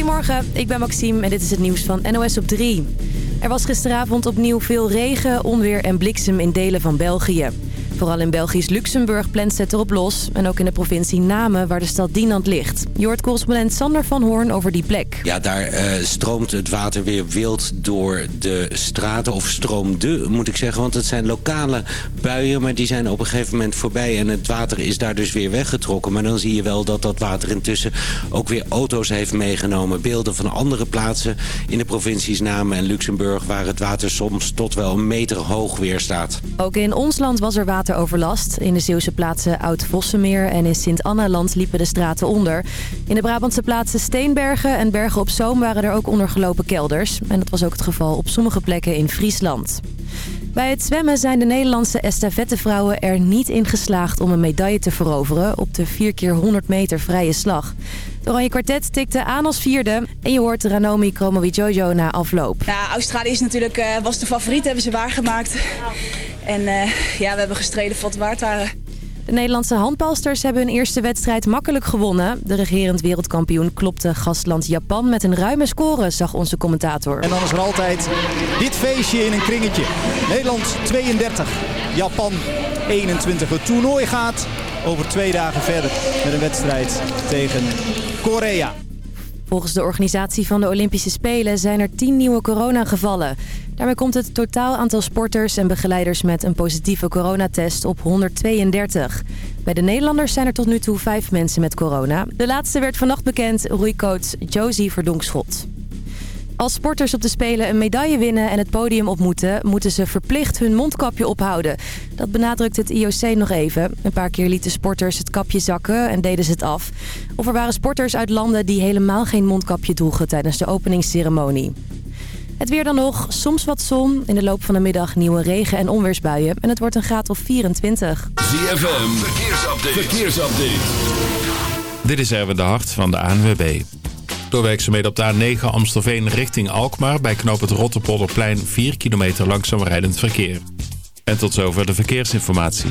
Goedemorgen, ik ben Maxime en dit is het nieuws van NOS op 3. Er was gisteravond opnieuw veel regen, onweer en bliksem in delen van België. Vooral in Belgisch Luxemburg plant het erop los. En ook in de provincie Namen, waar de stad Dinant ligt. Je hoort correspondent Sander van Hoorn over die plek. Ja, daar uh, stroomt het water weer wild door de straten. Of stroomde, moet ik zeggen. Want het zijn lokale buien, maar die zijn op een gegeven moment voorbij. En het water is daar dus weer weggetrokken. Maar dan zie je wel dat dat water intussen ook weer auto's heeft meegenomen. Beelden van andere plaatsen in de provincies Namen en Luxemburg... waar het water soms tot wel een meter hoog weer staat. Ook in ons land was er water overlast. In de Zeeuwse plaatsen Oud-Vossemeer en in Sint-Anna-land liepen de straten onder. In de Brabantse plaatsen Steenbergen en Bergen op Zoom waren er ook ondergelopen kelders. En dat was ook het geval op sommige plekken in Friesland. Bij het zwemmen zijn de Nederlandse estafettevrouwen er niet in geslaagd om een medaille te veroveren op de 4 keer 100 meter vrije slag. De Oranje Kwartet tikte aan als vierde. En je hoort Ranomi Kromowidjojo na afloop. Australië is natuurlijk, uh, was de favoriet, hebben ze waargemaakt. En uh, ja, we hebben gestreden voor het waard waren. De Nederlandse handbalsters hebben hun eerste wedstrijd makkelijk gewonnen. De regerend wereldkampioen klopte gastland Japan met een ruime score, zag onze commentator. En dan is er altijd dit feestje in een kringetje. Nederland 32, Japan 21. Het toernooi gaat over twee dagen verder met een wedstrijd tegen Korea. Volgens de organisatie van de Olympische Spelen zijn er 10 nieuwe coronagevallen. Daarmee komt het totaal aantal sporters en begeleiders met een positieve coronatest op 132. Bij de Nederlanders zijn er tot nu toe vijf mensen met corona. De laatste werd vannacht bekend, roeicoach Josie Verdonkschot. Als sporters op de Spelen een medaille winnen en het podium op moeten... moeten ze verplicht hun mondkapje ophouden. Dat benadrukt het IOC nog even. Een paar keer lieten sporters het kapje zakken en deden ze het af. Of er waren sporters uit landen die helemaal geen mondkapje droegen... tijdens de openingsceremonie. Het weer dan nog, soms wat zon. In de loop van de middag nieuwe regen- en onweersbuien. En het wordt een graad of 24. ZFM, verkeersupdate. verkeersupdate. Dit is even de hart van de ANWB. Door werkzaamheden op de A9 Amstelveen richting Alkmaar... bij knoop het Rotterpolderplein 4 kilometer langzaam rijdend verkeer. En tot zover de verkeersinformatie.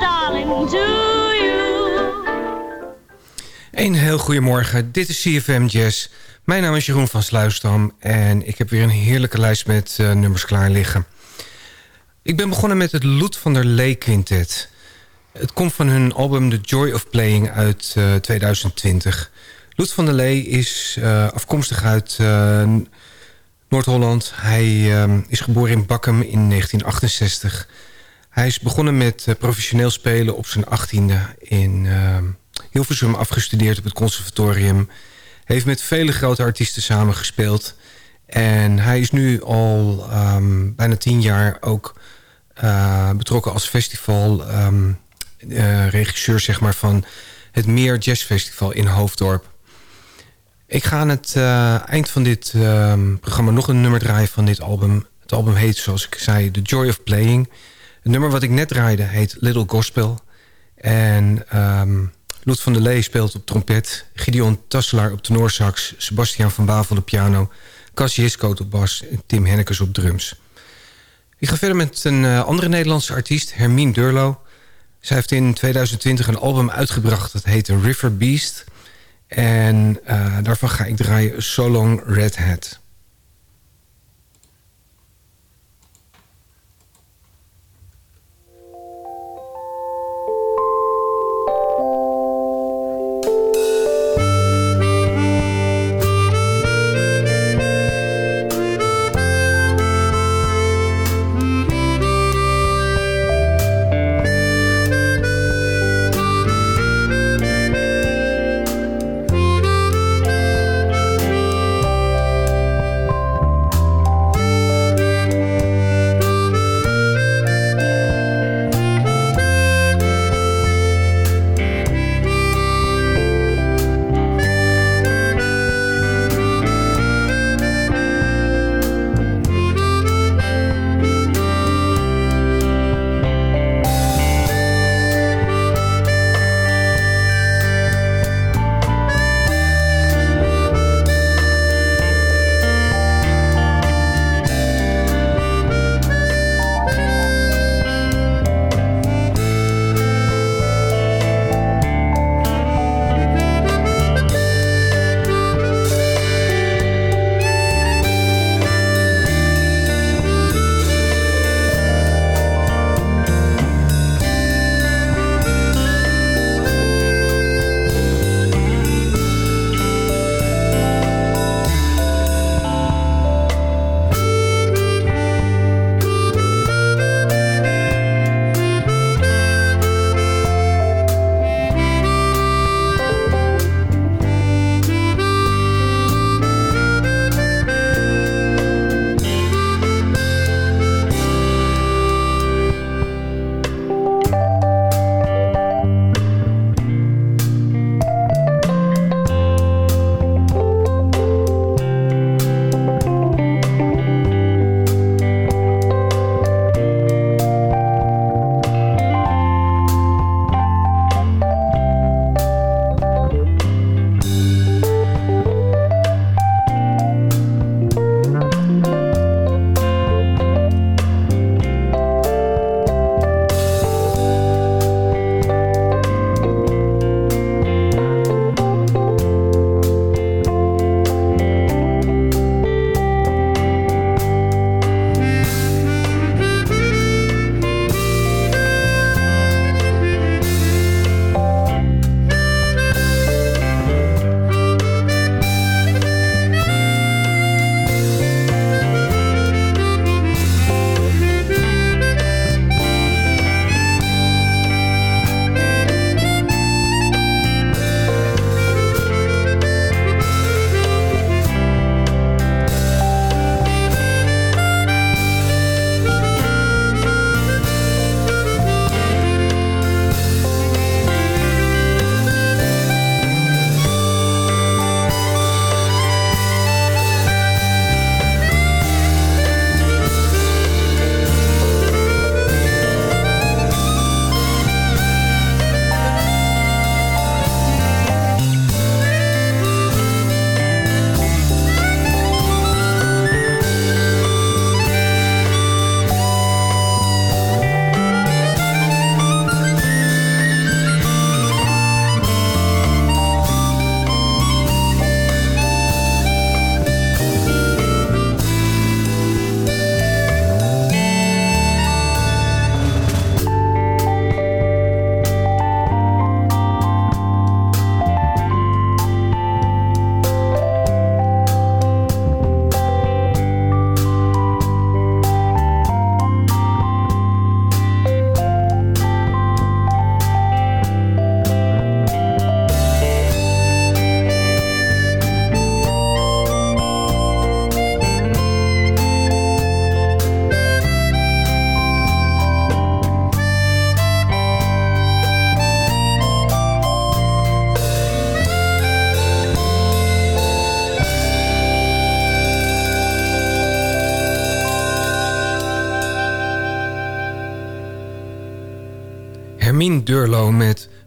Darling. Een heel goedemorgen, dit is CFM Jazz. Mijn naam is Jeroen van Sluisdam en ik heb weer een heerlijke lijst met uh, nummers klaar liggen. Ik ben begonnen met het Loet van der Lee Quintet. Het komt van hun album The Joy of Playing uit uh, 2020. Loet van der Lee is uh, afkomstig uit Noord-Holland. Hij um, is geboren in Bakkum in 1968. Hij is begonnen met uh, professioneel spelen op zijn achttiende in Hilversum afgestudeerd op het conservatorium. Heeft met vele grote artiesten samengespeeld. En hij is nu al um, bijna tien jaar ook uh, betrokken als festival... Um, uh, regisseur zeg maar, van het Meer Jazz Festival in Hoofddorp. Ik ga aan het eind van dit programma nog een nummer draaien van dit album. Het album heet, zoals ik zei, The Joy of Playing. Het nummer wat ik net draaide heet Little Gospel. En um, Loet van der Lee speelt op trompet. Gideon Tasselaar op tenorsax. Sebastian van Bavel op piano. Cassie Hiskoot op bas. En Tim Hennekes op drums. Ik ga verder met een uh, andere Nederlandse artiest, Hermine Durlo. Zij heeft in 2020 een album uitgebracht. Dat heet River Beast. En uh, daarvan ga ik draaien So Long Red Hat.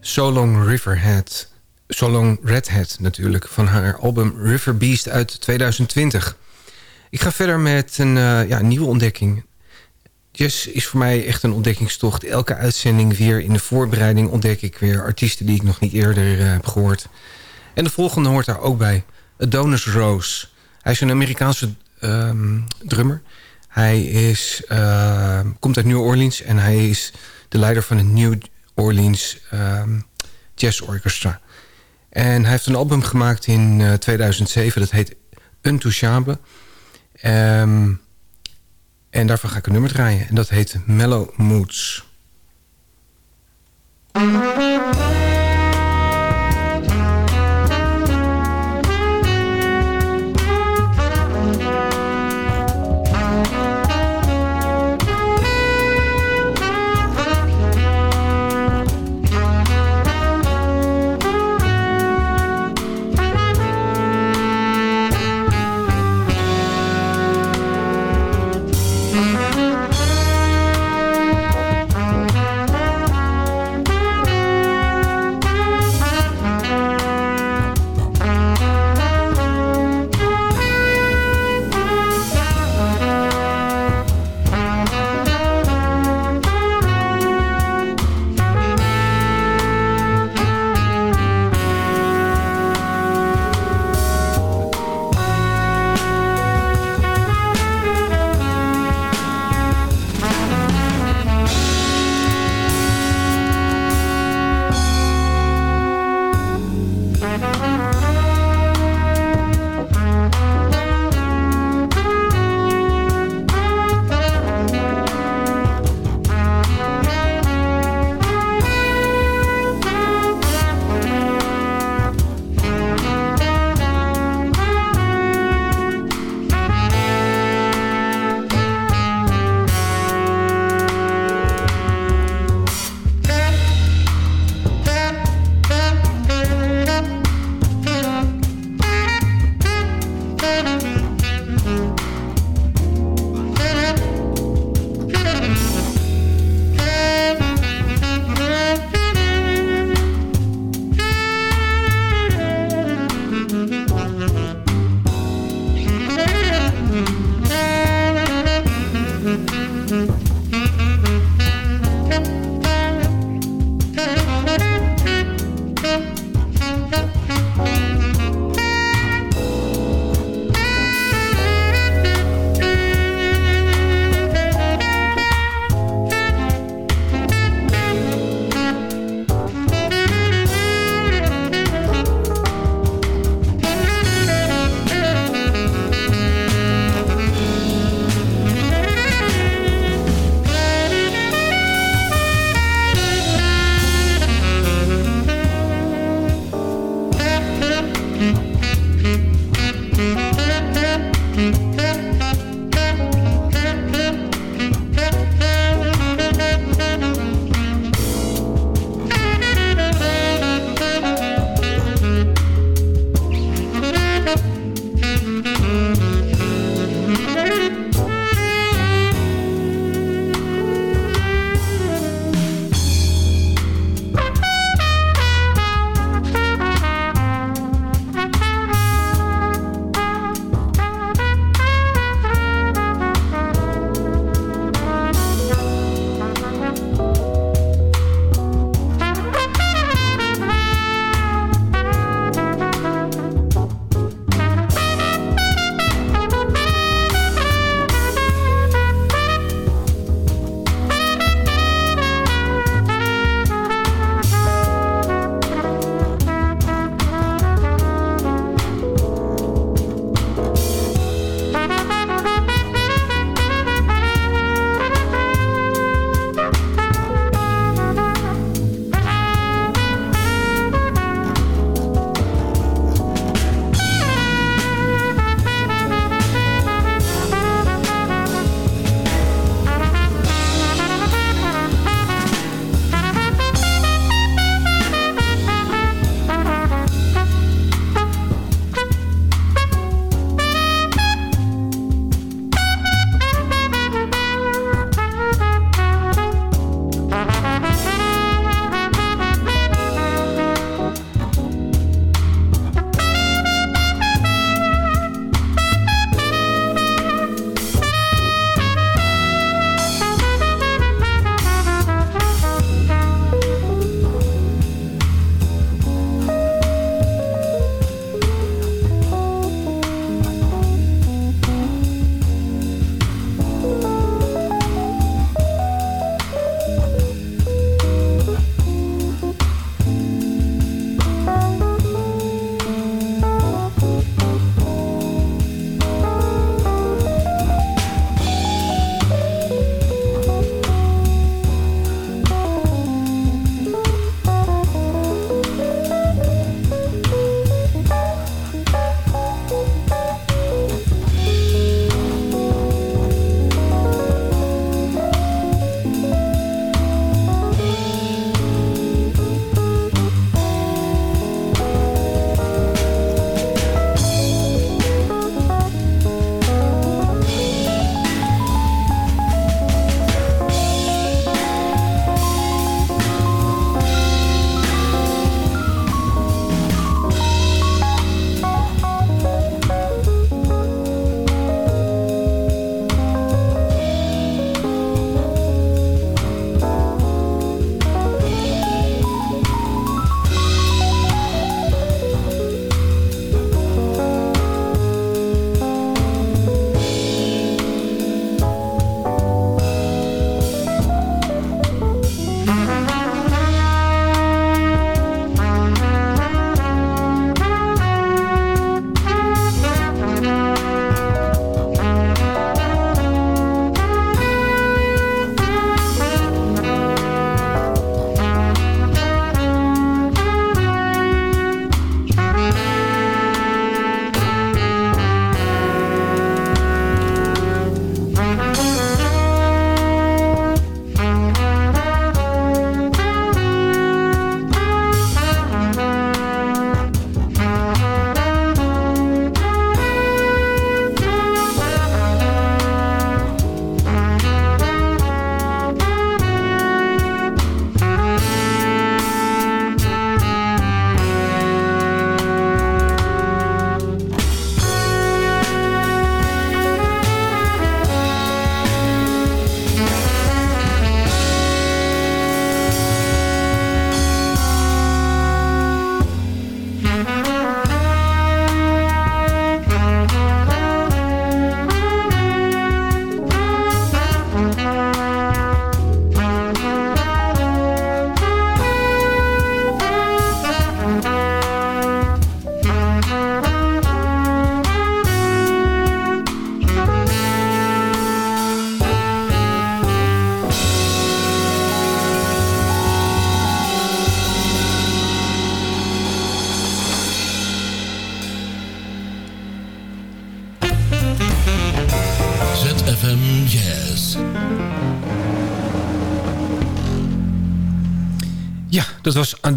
So Long Riverhead. So Long Redhead natuurlijk, van haar album River Beast uit 2020. Ik ga verder met een uh, ja, nieuwe ontdekking. Jazz is voor mij echt een ontdekkingstocht. Elke uitzending weer in de voorbereiding ontdek ik weer artiesten die ik nog niet eerder uh, heb gehoord. En de volgende hoort daar ook bij. Adonis Rose. Hij is een Amerikaanse um, drummer. Hij is, uh, komt uit New Orleans en hij is de leider van het New Orleans um, Jazz Orchestra. En hij heeft een album gemaakt in uh, 2007, dat heet Untouchable. Um, en daarvan ga ik een nummer draaien. En dat heet Mellow Moods.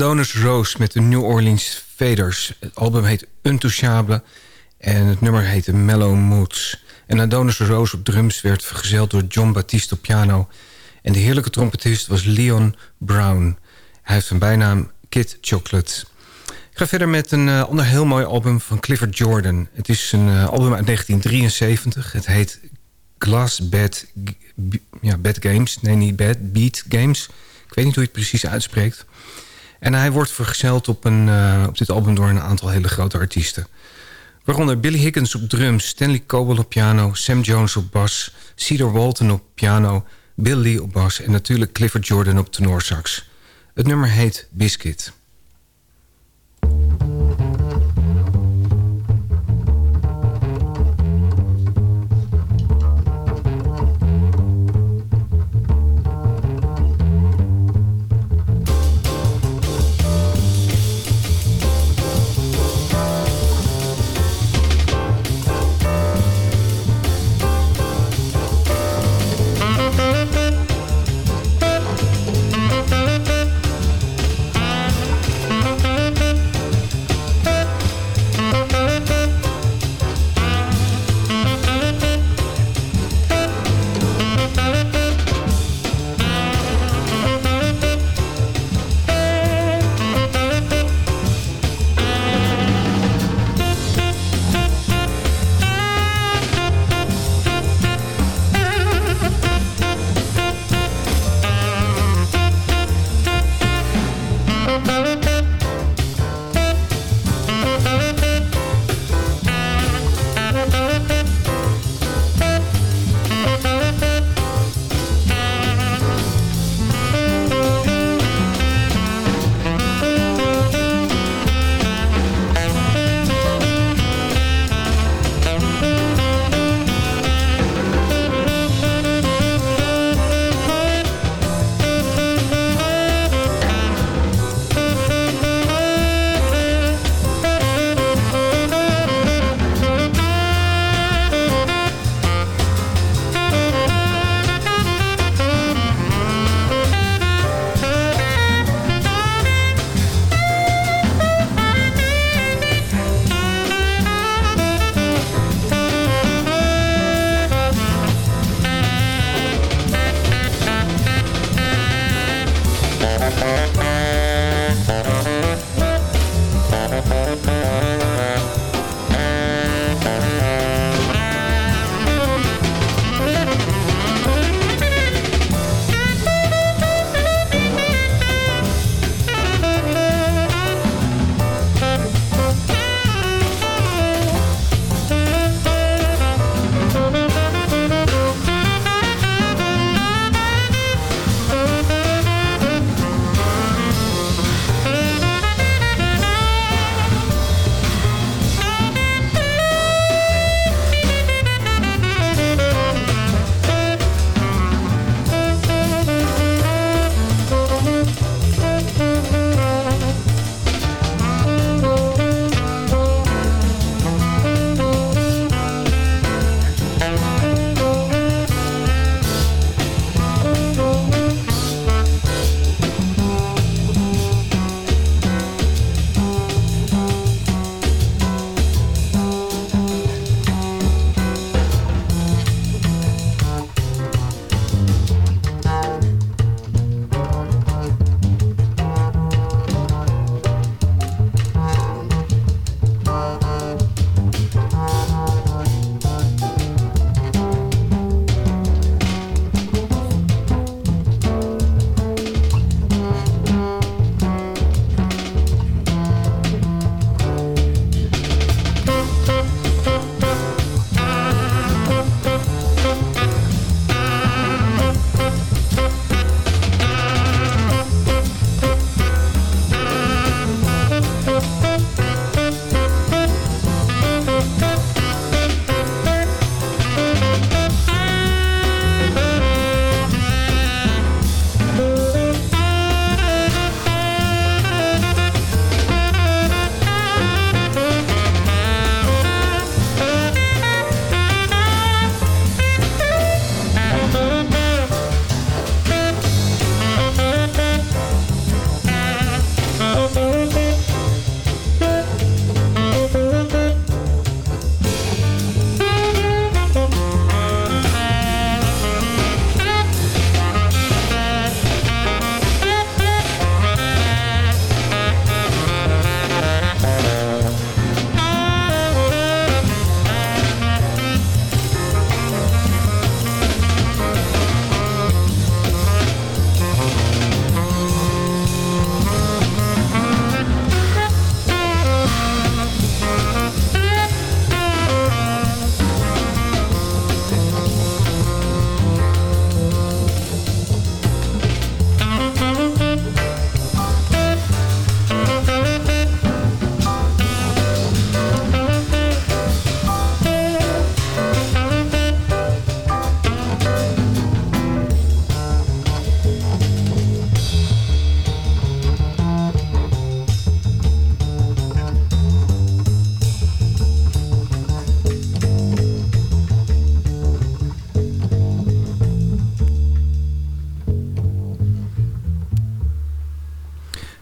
Adonis Rose met de New Orleans Faders. Het album heet Untouchable en het nummer heette Mellow Moods. En Adonis Rose op drums werd vergezeld door John Baptiste op piano... en de heerlijke trompetist was Leon Brown. Hij heeft een bijnaam Kid Chocolate. Ik ga verder met een uh, ander heel mooi album van Clifford Jordan. Het is een uh, album uit 1973. Het heet Glass Bad, ja, Bad Games. Nee, niet Bad, Beat Games. Ik weet niet hoe je het precies uitspreekt. En hij wordt vergezeld op, een, uh, op dit album door een aantal hele grote artiesten. Waaronder Billy Higgins op drums, Stanley Coble op piano... Sam Jones op bas, Cedar Walton op piano... Bill Lee op bas en natuurlijk Clifford Jordan op tenorsax. Het nummer heet Biscuit.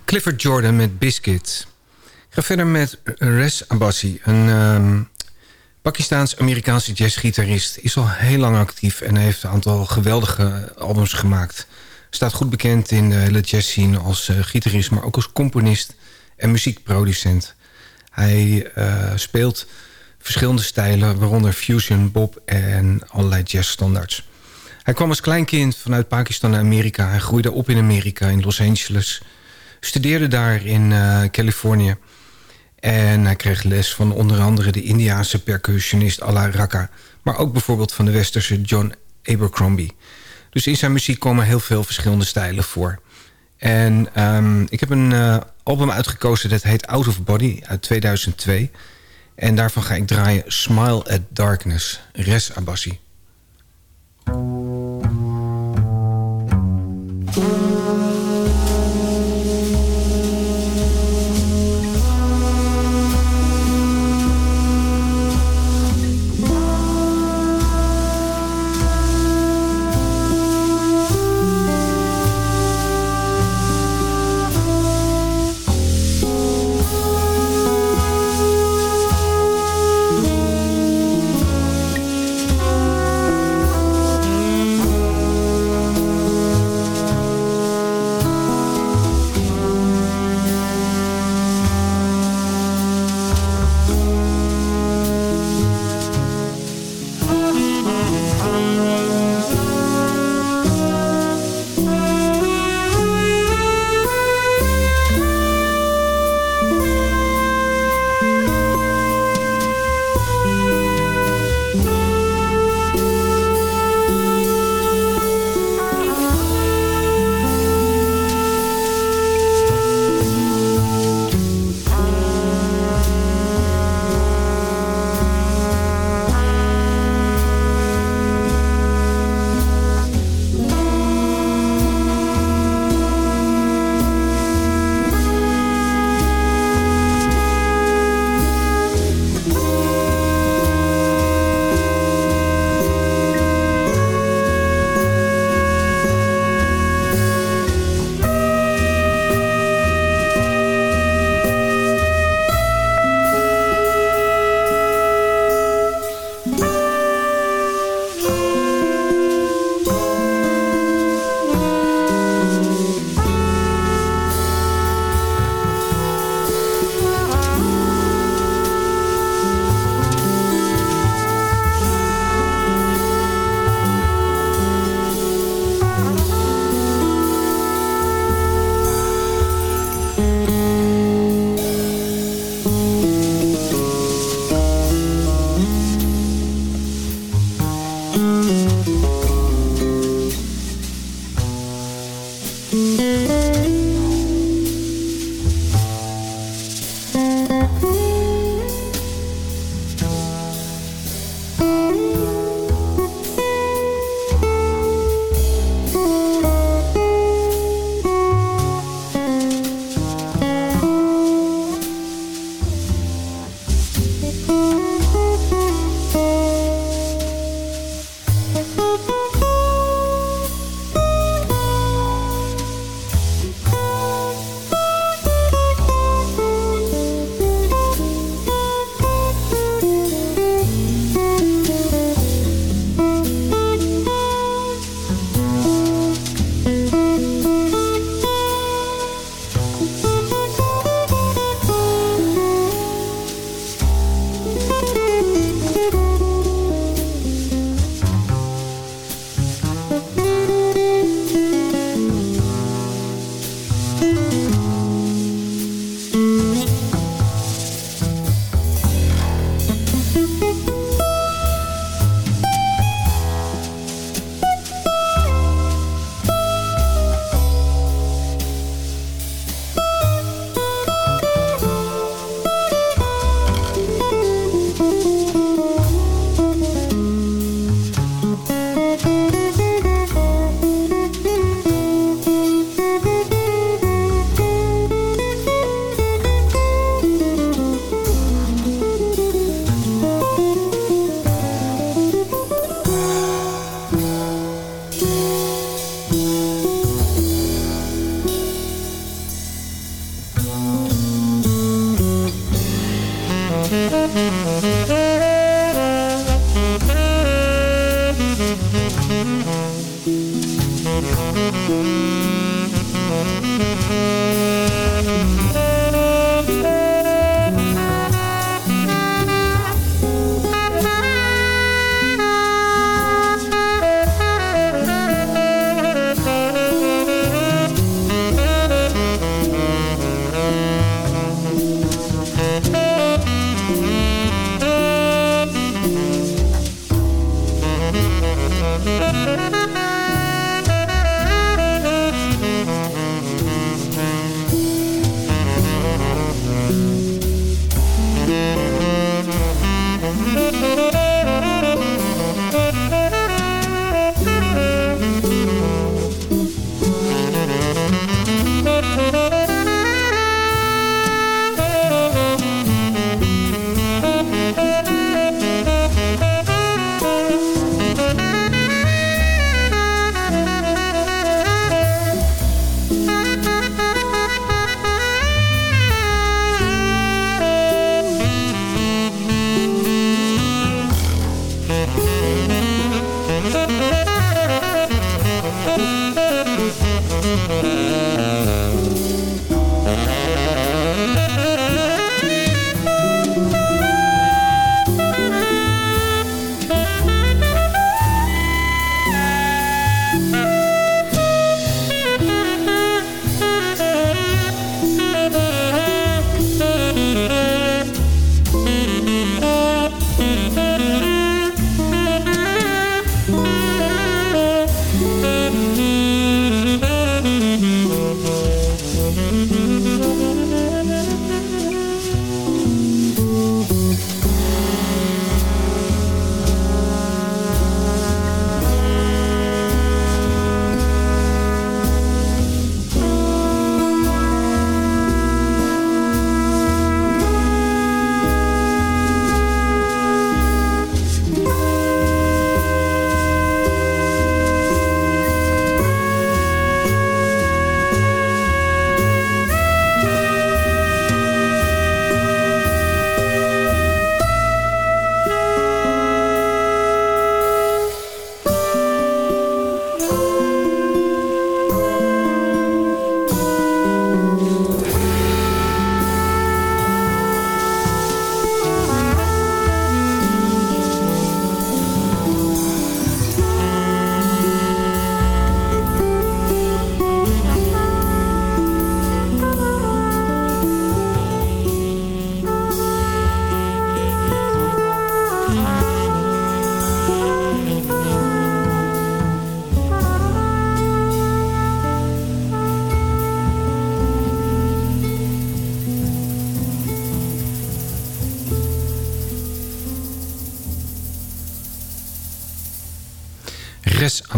Clifford Jordan met Biscuit. Ik ga verder met Res Abbasi, een um, Pakistaans-Amerikaanse jazzgitarist. Is al heel lang actief en heeft een aantal geweldige albums gemaakt. Staat goed bekend in de hele jazzscene als uh, gitarist, maar ook als componist en muziekproducent. Hij uh, speelt verschillende stijlen, waaronder fusion, bob en allerlei jazzstandards. Hij kwam als kleinkind vanuit Pakistan naar Amerika. Hij groeide op in Amerika, in Los Angeles studeerde daar in eh, Californië. En hij kreeg les van onder andere de Indiaanse percussionist Ala Raka... maar ook bijvoorbeeld van de westerse John Abercrombie. Dus in zijn muziek komen heel veel verschillende stijlen voor. En ehm, ik heb een eh, album uitgekozen dat heet Out of Body uit 2002... En daarvan ga ik draaien Smile at Darkness, Res Abassi.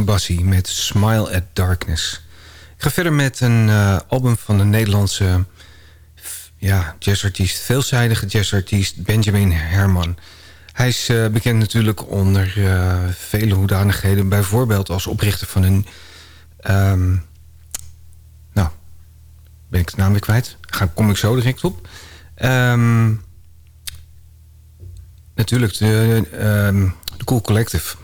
Res Abassi met Smile at Darkness. Ik ga verder met een uh, album van de Nederlandse ja, jazzartiest, veelzijdige jazzartiest Benjamin Herman. Hij is uh, bekend natuurlijk onder uh, vele hoedanigheden. Bijvoorbeeld als oprichter van een... Um, nou, ben ik de naam kwijt. Ga, kom ik zo direct op. Um, natuurlijk de, de Cool Collective.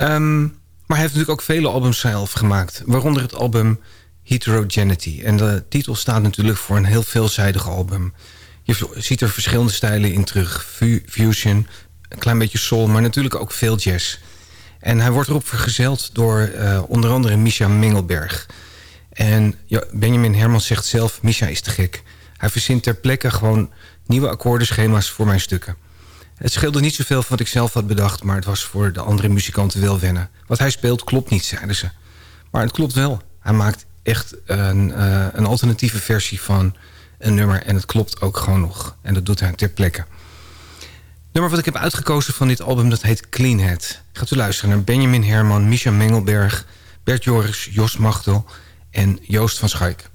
Um, maar hij heeft natuurlijk ook vele albums zelf gemaakt. Waaronder het album Heterogeneity. En de titel staat natuurlijk voor een heel veelzijdig album. Je ziet er verschillende stijlen in terug. Fusion, een klein beetje soul, maar natuurlijk ook veel jazz. En hij wordt erop vergezeld door uh, onder andere Misha Mengelberg. En ja, Benjamin Herman zegt zelf, Misha is te gek. Hij verzint ter plekke gewoon nieuwe akkoordenschema's voor mijn stukken. Het scheelde niet zoveel van wat ik zelf had bedacht... maar het was voor de andere muzikanten wel wennen. Wat hij speelt klopt niet, zeiden ze. Maar het klopt wel. Hij maakt echt een, uh, een alternatieve versie van een nummer... en het klopt ook gewoon nog. En dat doet hij ter plekke. Het nummer wat ik heb uitgekozen van dit album... dat heet Cleanhead. Gaat u luisteren naar Benjamin Herman, Misha Mengelberg... Bert Joris, Jos Machtel en Joost van Schaik.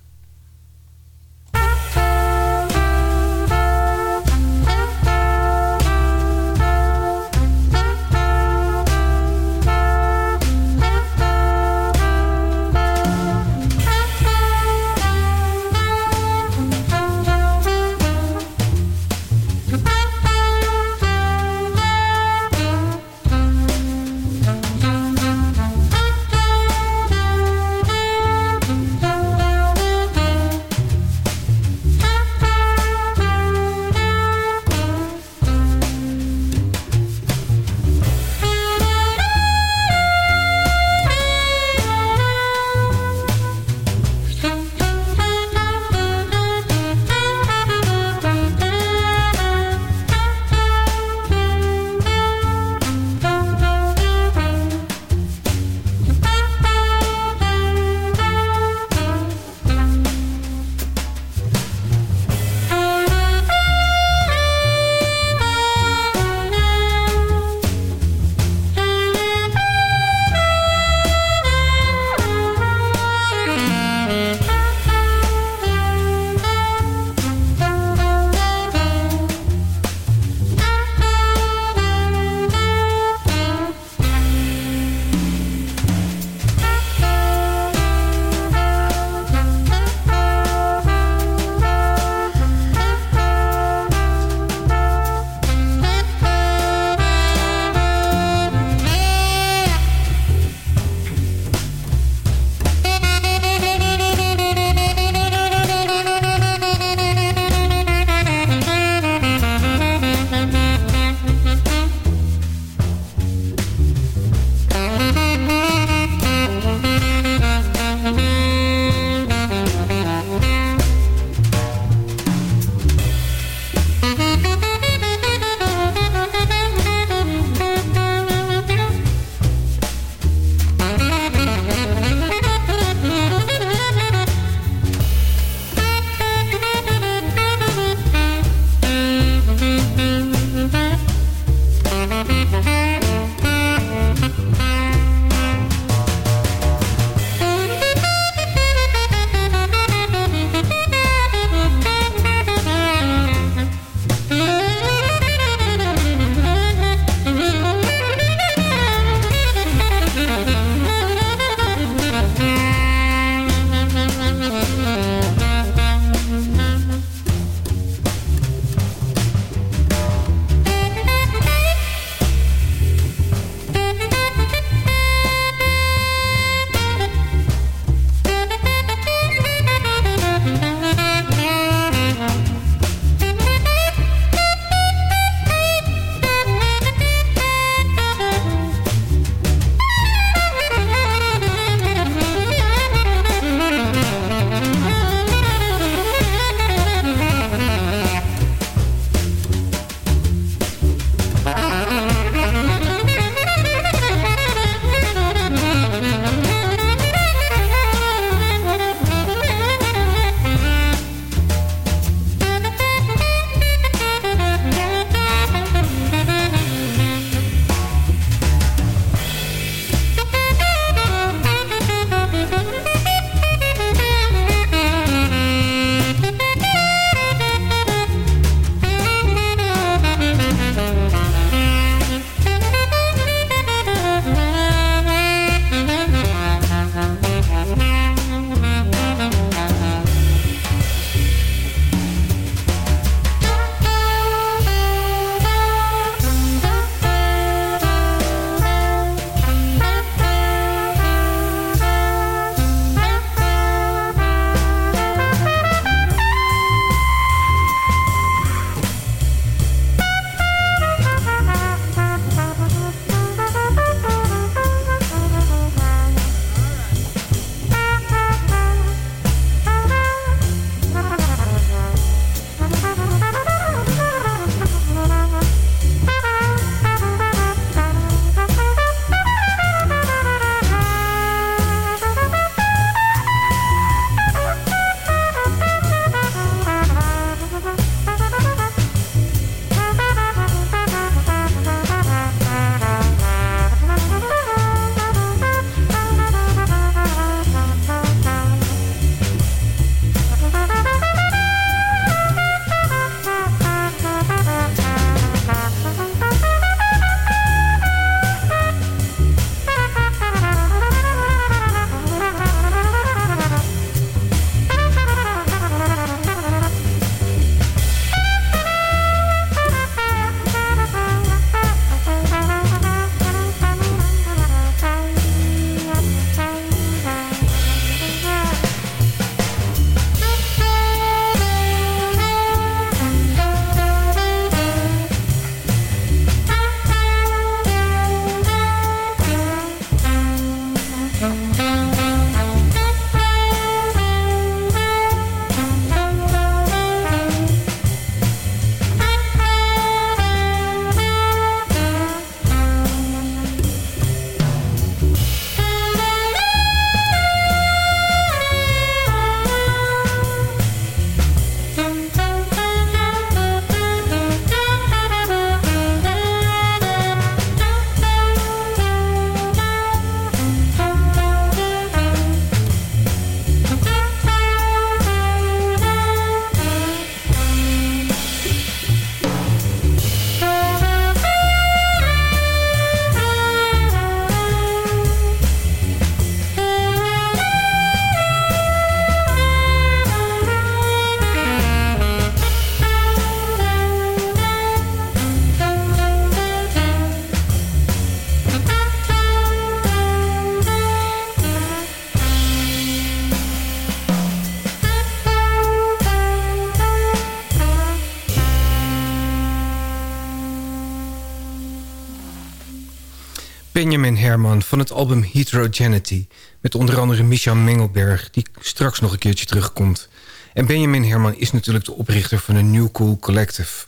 Herman van het album Heterogeneity... met onder andere Micha Mengelberg, die straks nog een keertje terugkomt. En Benjamin Herman is natuurlijk de oprichter van een New Cool Collective.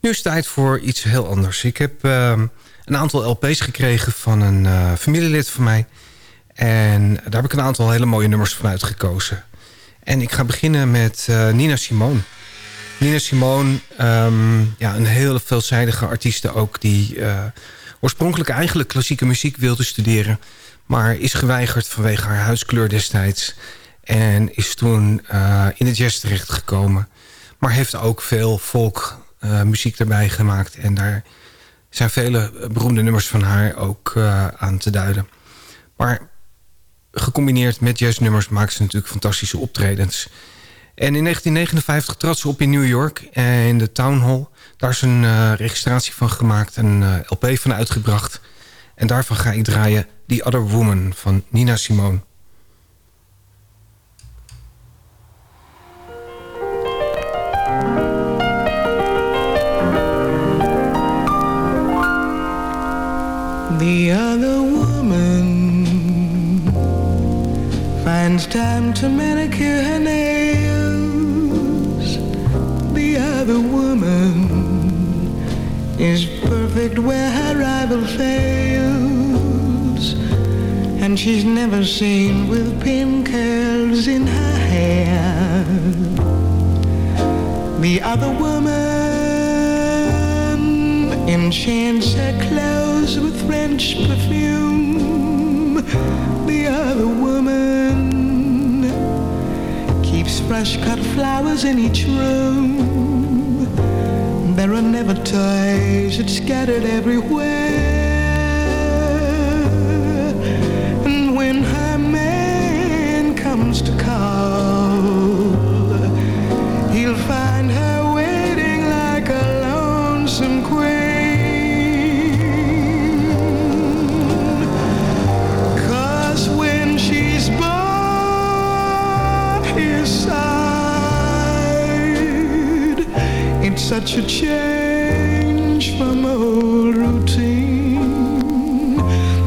Nu is het tijd voor iets heel anders. Ik heb uh, een aantal LP's gekregen van een uh, familielid van mij... en daar heb ik een aantal hele mooie nummers van uitgekozen. En ik ga beginnen met uh, Nina Simone... Nina Simone, um, ja, een hele veelzijdige artieste ook... die uh, oorspronkelijk eigenlijk klassieke muziek wilde studeren... maar is geweigerd vanwege haar huidskleur destijds... en is toen uh, in de jazz terechtgekomen. Maar heeft ook veel folk uh, muziek erbij gemaakt... en daar zijn vele beroemde nummers van haar ook aan te duiden. Maar gecombineerd met jazznummers maakt ze natuurlijk fantastische optredens... En in 1959 trad ze op in New York eh, in de Town Hall. Daar is een uh, registratie van gemaakt en een uh, LP van uitgebracht. En daarvan ga ik draaien The Other Woman van Nina Simone. The other woman finds time to manicure nails. The other woman is perfect where her rival fails. And she's never seen with pin curls in her hair. The other woman enchants her clothes with French perfume. The other woman keeps fresh cut flowers in each room. There are never ties, it's scattered everywhere. Such a change from old routine.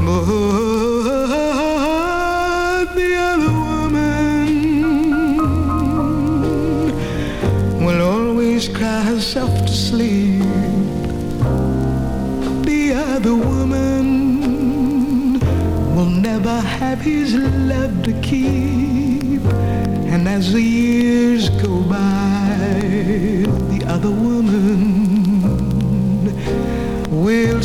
But the other woman will always cry herself to sleep. The other woman will never have his love to keep. And as the will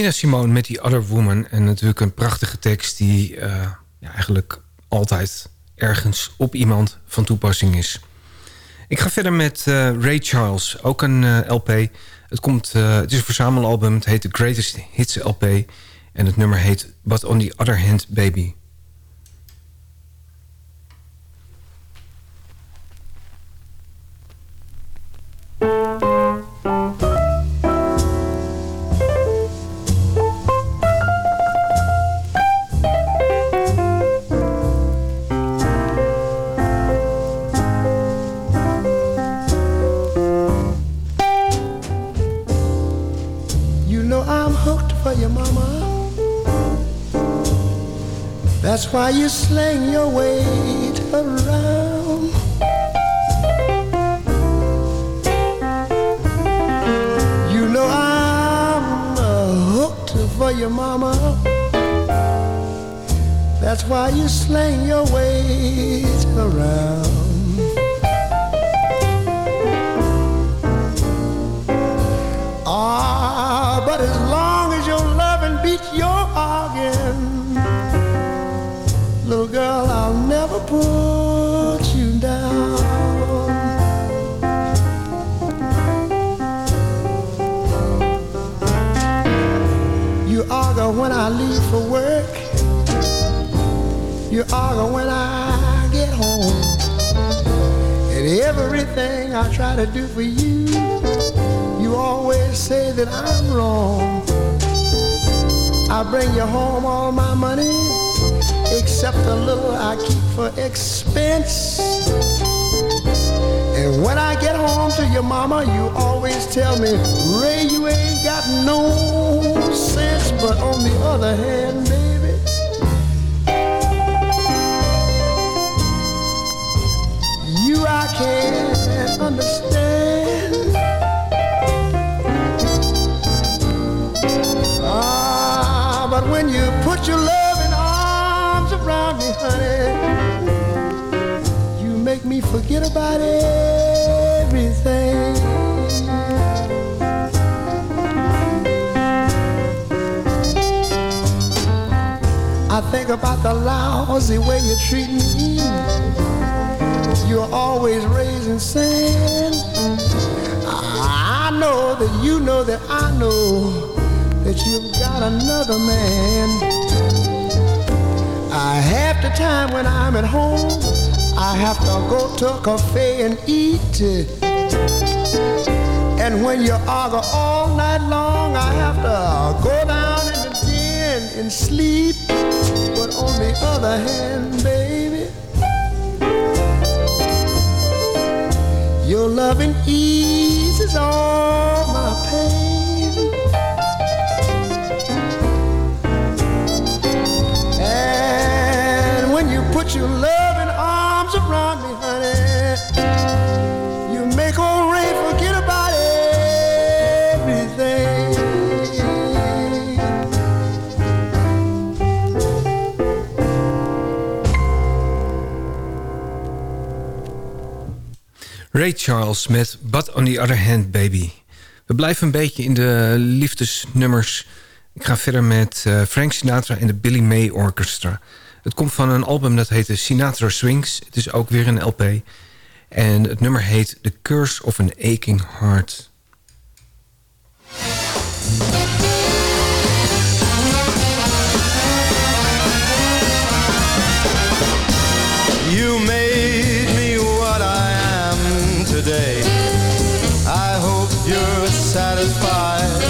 Nina Simone met die Other Woman. En natuurlijk een prachtige tekst die uh, ja, eigenlijk altijd ergens op iemand van toepassing is. Ik ga verder met uh, Ray Charles, ook een uh, LP. Het, komt, het is een verzamelalbum, het heet The Greatest Hits LP. En het nummer heet But On The Other Hand Baby. That's why you sling your weight around. You coat for your mama. That's why you sling your weight around. Ah, but as long as your loving beats your organ, little girl, I'll never put you down. You argue when I leave for work. You argue when I get home. And everything I try to do for you, you always say that I'm wrong. I bring you home all my money, except a little I keep for expense. And when I get home to your mama, you always tell me, Ray, you ain't got no sense. But on the other hand, baby, you I can't understand. Ah, but when you put your me, honey, you make me forget about everything. I think about the lousy way you treat me. You're always raising sin. I know that you know that I know that you've got another man. I half the time when I'm at home, I have to go to a cafe and eat. And when you argue all night long, I have to go down in the den and sleep. But on the other hand, baby, your loving eases all my pain. Arms you make old forget about everything. Ray Charles met But on the Other Hand Baby. We blijven een beetje in de liefdesnummers. Ik ga verder met eh, Frank Sinatra en de Billy May Orchestra. Het komt van een album dat heet Sinatra Swings. Het is ook weer een LP. En het nummer heet The Curse of an Aching Heart. You made me what I am today. I hope you're satisfied.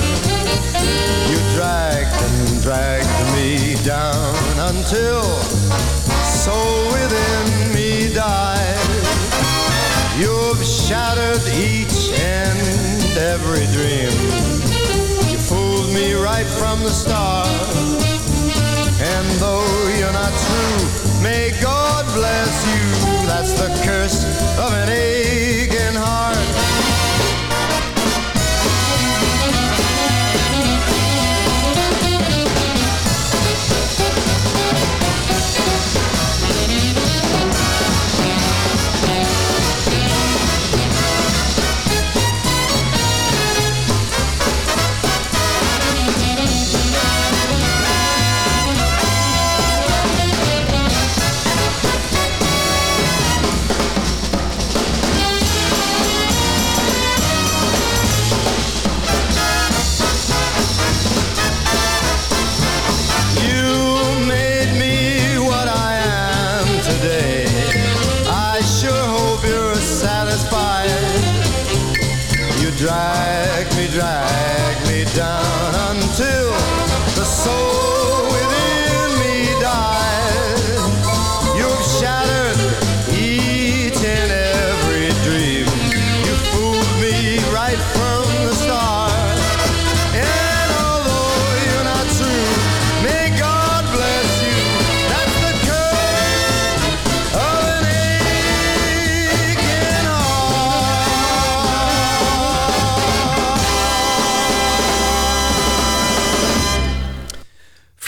You dragged and dragged me down until from the start. And though you're not true, may God bless you. That's the curse of an aching drag me, drag me down until the soul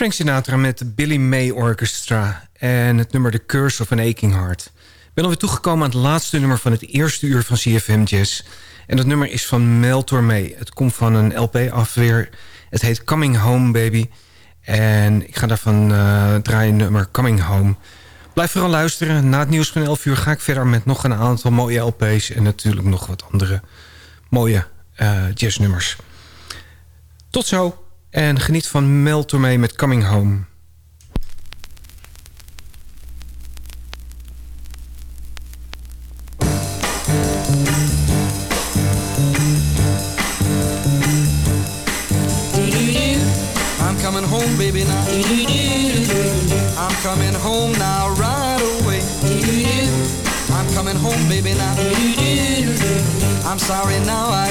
Frank Sinatra met de Billy May Orchestra en het nummer The Curse of an Aching Heart. Ik ben alweer toegekomen aan het laatste nummer van het eerste uur van CFM Jazz. En dat nummer is van Mel Tormé. Het komt van een LP afweer. Het heet Coming Home Baby. En ik ga daarvan uh, draaien nummer Coming Home. Blijf vooral luisteren. Na het nieuws van 11 uur ga ik verder met nog een aantal mooie LP's... en natuurlijk nog wat andere mooie uh, jazznummers. Tot zo en geniet van Mel Tormé met Coming Home. I'm sorry now I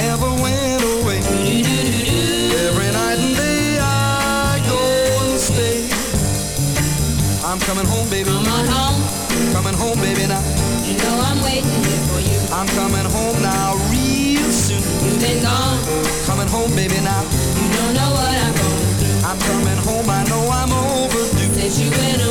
I'm coming home now, real soon. You've been gone. Coming home, baby, now. You don't know what I'm going I'm coming home, I know I'm overdue. Since you went away.